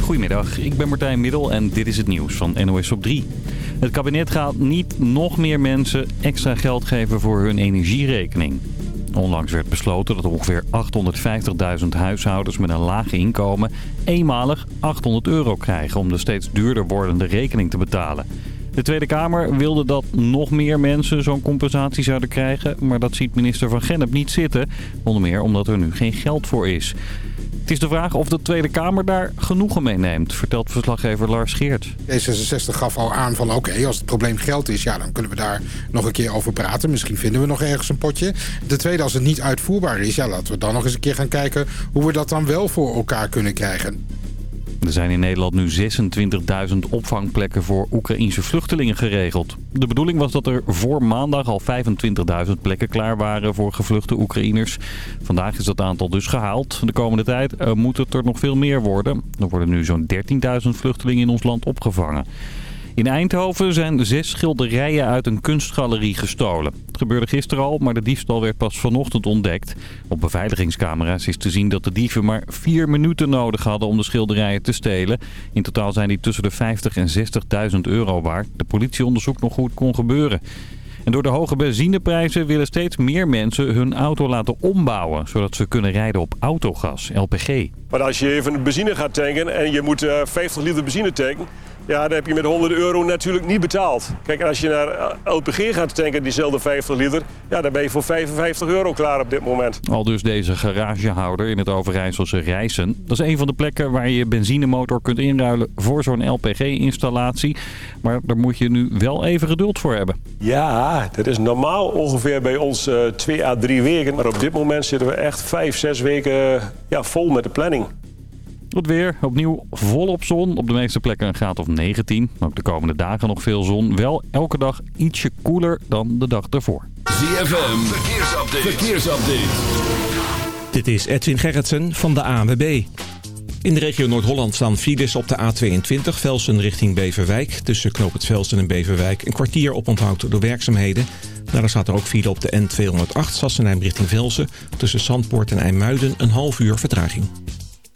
Goedemiddag, ik ben Martijn Middel en dit is het nieuws van NOS op 3. Het kabinet gaat niet nog meer mensen extra geld geven voor hun energierekening. Onlangs werd besloten dat ongeveer 850.000 huishoudens met een laag inkomen eenmalig 800 euro krijgen om de steeds duurder wordende rekening te betalen. De Tweede Kamer wilde dat nog meer mensen zo'n compensatie zouden krijgen, maar dat ziet minister Van Gennep niet zitten. Onder meer omdat er nu geen geld voor is. Het is de vraag of de Tweede Kamer daar genoegen mee neemt, vertelt verslaggever Lars Geert. D66 gaf al aan van oké, als het probleem geld is, ja, dan kunnen we daar nog een keer over praten. Misschien vinden we nog ergens een potje. De tweede, als het niet uitvoerbaar is, ja, laten we dan nog eens een keer gaan kijken hoe we dat dan wel voor elkaar kunnen krijgen. Er zijn in Nederland nu 26.000 opvangplekken voor Oekraïnse vluchtelingen geregeld. De bedoeling was dat er voor maandag al 25.000 plekken klaar waren voor gevluchte Oekraïners. Vandaag is dat aantal dus gehaald. De komende tijd uh, moet het er nog veel meer worden. Er worden nu zo'n 13.000 vluchtelingen in ons land opgevangen. In Eindhoven zijn zes schilderijen uit een kunstgalerie gestolen. Het gebeurde gisteren al, maar de diefstal werd pas vanochtend ontdekt. Op beveiligingscamera's is te zien dat de dieven maar vier minuten nodig hadden om de schilderijen te stelen. In totaal zijn die tussen de 50 en 60.000 euro waard. De politie onderzoekt nog hoe het kon gebeuren. En door de hoge benzineprijzen willen steeds meer mensen hun auto laten ombouwen... zodat ze kunnen rijden op autogas, LPG. Maar als je even benzine gaat tanken en je moet 50 liter benzine tanken... Ja, dan heb je met 100 euro natuurlijk niet betaald. Kijk, als je naar LPG gaat tanken, diezelfde 50 liter... ja, dan ben je voor 55 euro klaar op dit moment. Al dus deze garagehouder in het Overijsselse Rijssen. Dat is een van de plekken waar je benzinemotor kunt inruilen voor zo'n LPG-installatie. Maar daar moet je nu wel even geduld voor hebben. Ja, dat is normaal ongeveer bij ons uh, 2 à 3 weken. Maar op dit moment zitten we echt 5, 6 weken ja, vol met de planning. Het weer, opnieuw volop zon. Op de meeste plekken een graad of 19. Ook de komende dagen nog veel zon. Wel elke dag ietsje koeler dan de dag ervoor. ZFM, verkeersupdate. verkeersupdate. Dit is Edwin Gerritsen van de ANWB. In de regio Noord-Holland staan files op de A22 Velsen richting Beverwijk. Tussen Knoop het Velsen en Beverwijk een kwartier op onthoud door werkzaamheden. Daardoor staat er ook file op de N208 Sassenheim richting Velsen. Tussen Zandpoort en IJmuiden een half uur vertraging.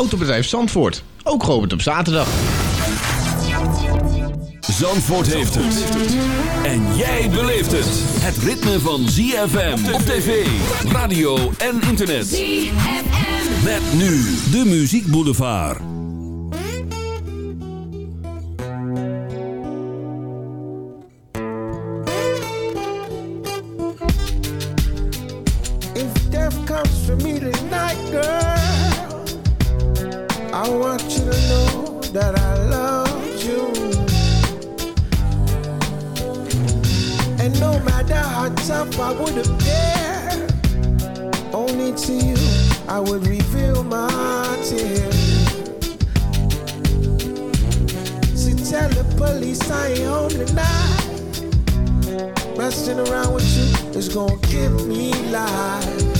Autobedrijf Zandvoort. Ook geopend op zaterdag. Zandvoort heeft het. En jij beleeft het. Het ritme van ZFM op tv, radio en internet. ZFM. Met nu de Muziek Boulevard. If death comes for me tonight, girl, I want you to know that I love you. And no matter how tough I would appear, only to you I would reveal my tears. So tell the police I ain't home tonight. Messing around with you is gonna give me life.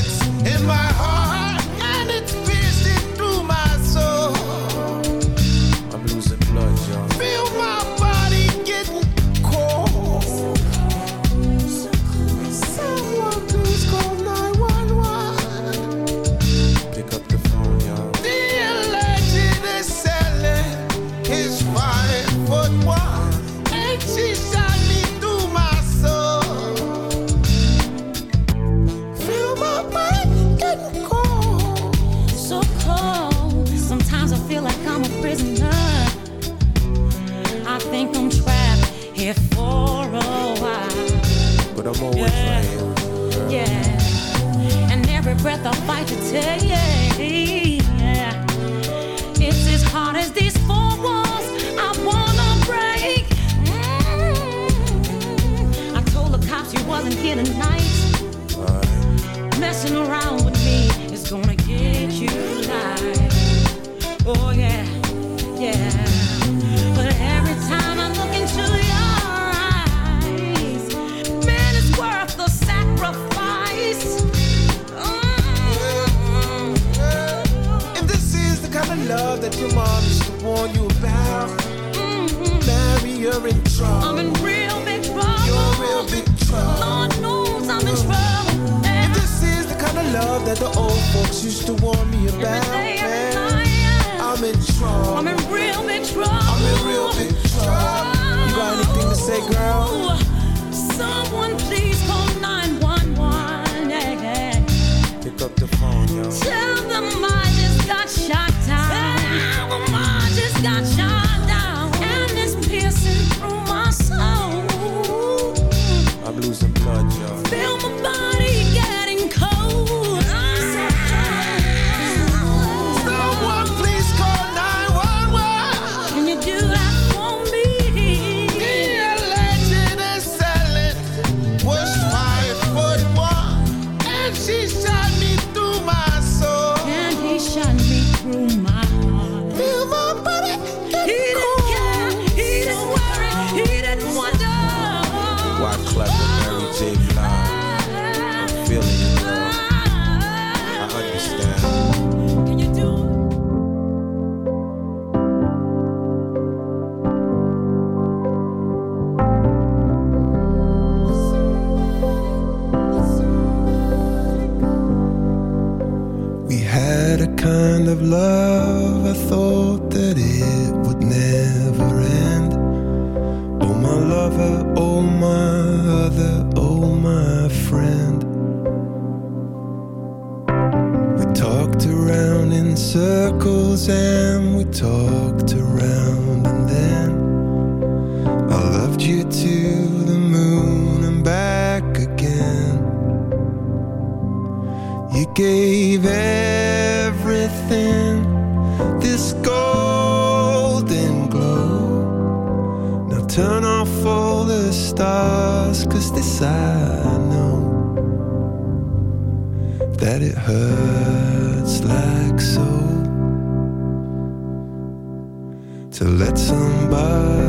worth a fight to take. It's as hard as these four walls I wanna break. Mm -hmm. I told the cops you wasn't here tonight. you're in trouble. I'm in real big trouble. You're real big trouble. Lord knows I'm in trouble. And this is the kind of love that the old folks used to warn me about. Every day, every night, I'm in trouble. I'm in real big trouble. I'm in real big trouble. You got anything to say, girl? Someone please call 911. Yeah. Pick up the phone, yo. Tell them I just got shot down. Tell them I just got shot piercing through my soul. I'm losing blood, y'all. Feel my body. had a kind of love I thought that it would never end. Oh, my lover, oh, my other, oh, my friend. We talked around in circles and we talked around, and then I loved you too. gave everything this golden glow. Now turn off all the stars, cause this I know that it hurts like so to let somebody.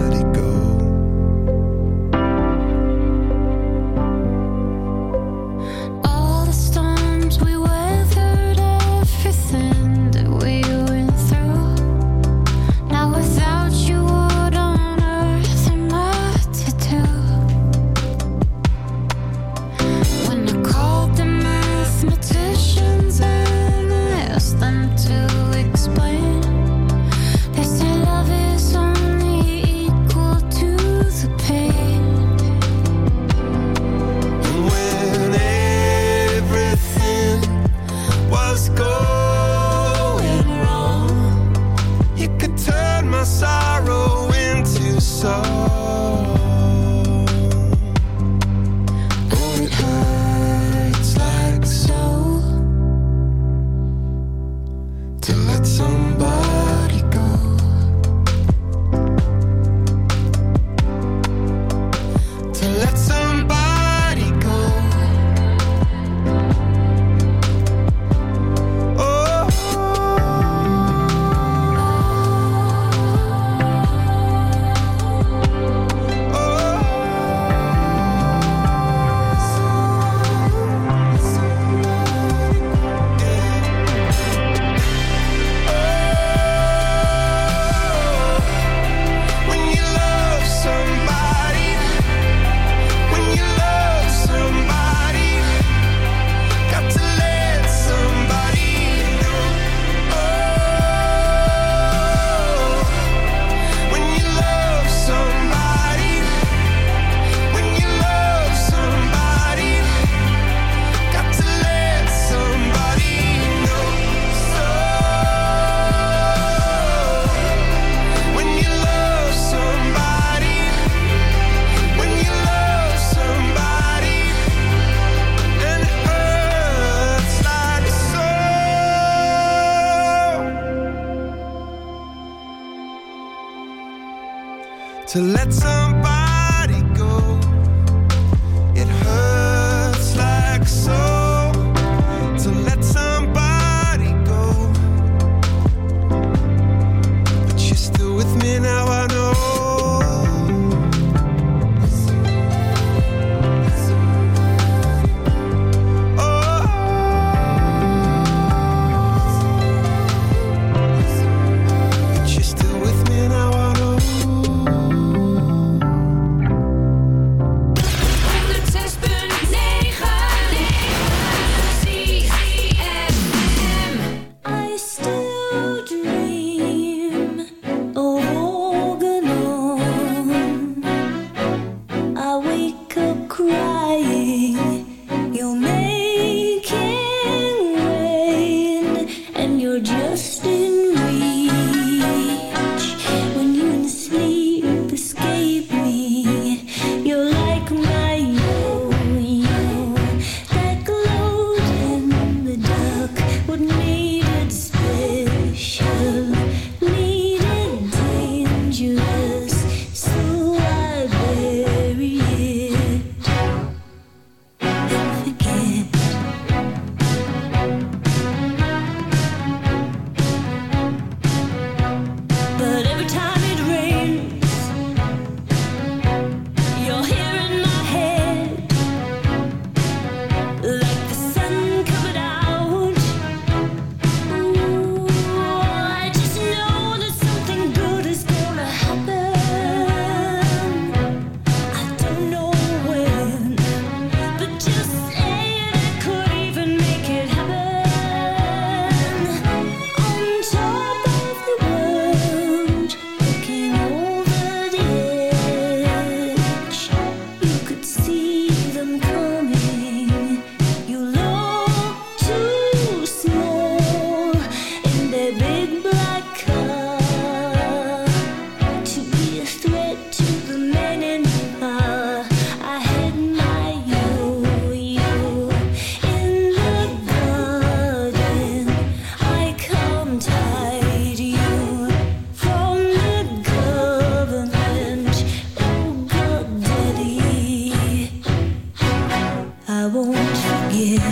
yeah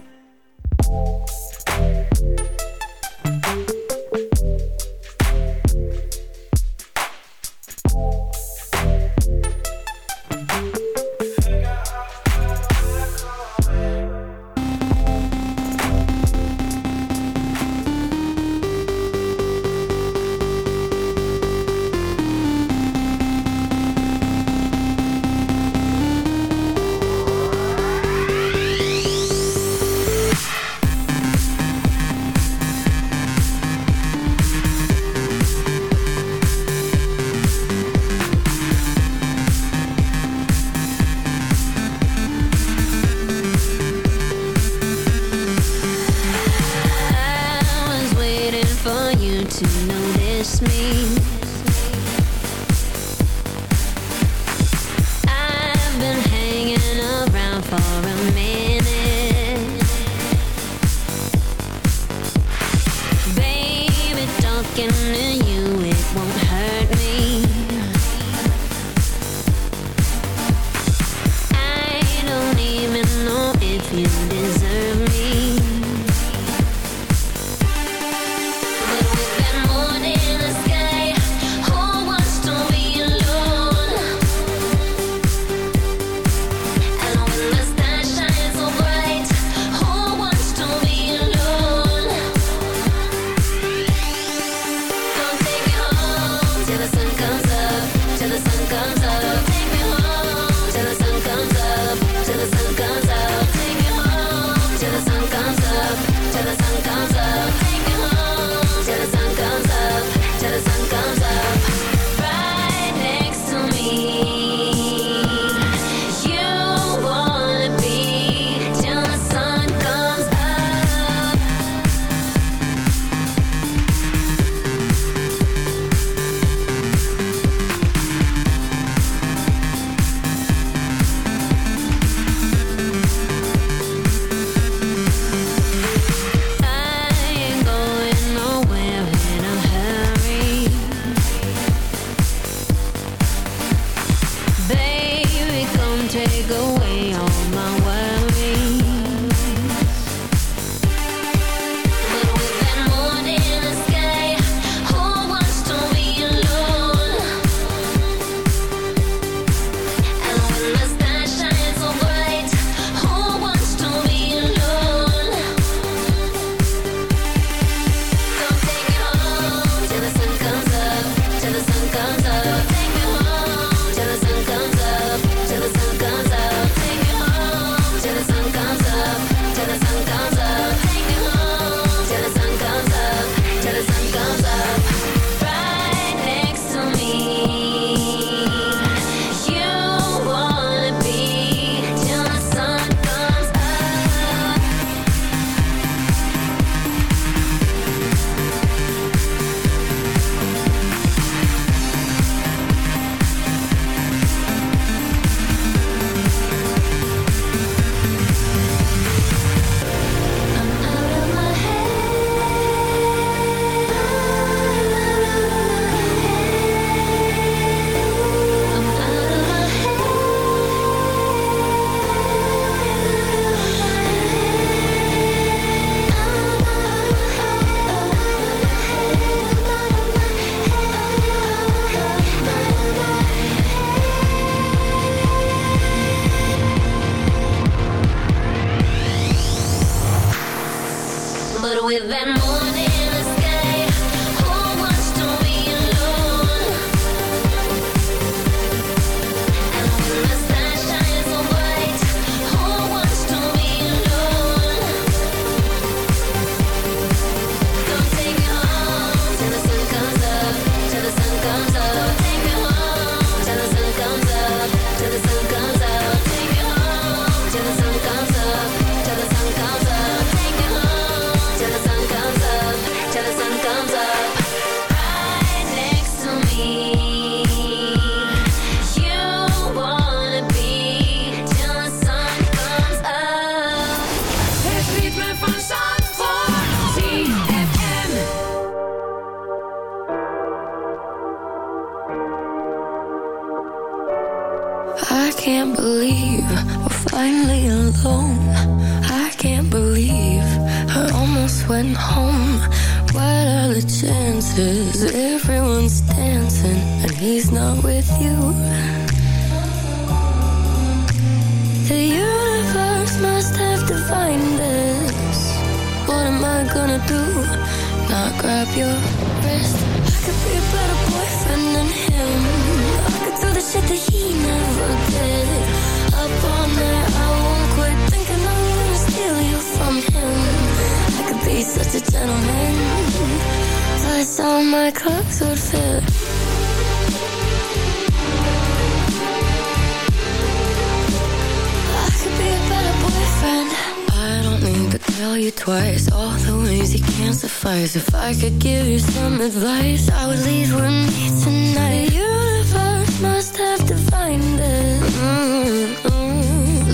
Give you some advice, I would leave with me tonight. The universe must have defined it. Mm-mm.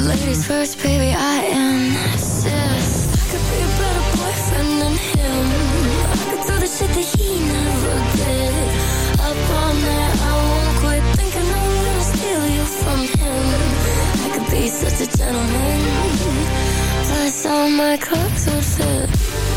Ladies first, baby, I insist. I could be a better boyfriend than him. I could do the shit that he never did. Up all night, I won't quit thinking I'm gonna steal you from him. I could be such a gentleman. Plus all my clothes would fit.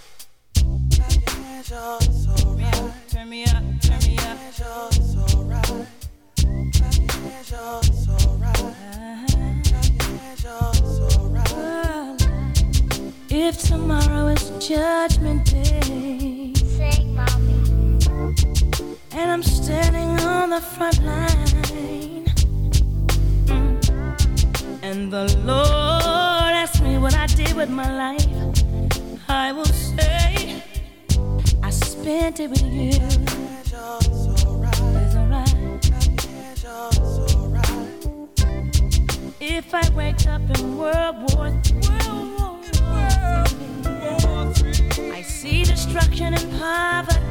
Line, Mm. and the Lord asks me what I did with my life, I will say I spent it with you. It's alright. If I wake up in World War III, I see destruction and poverty,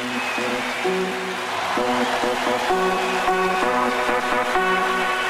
Thank you.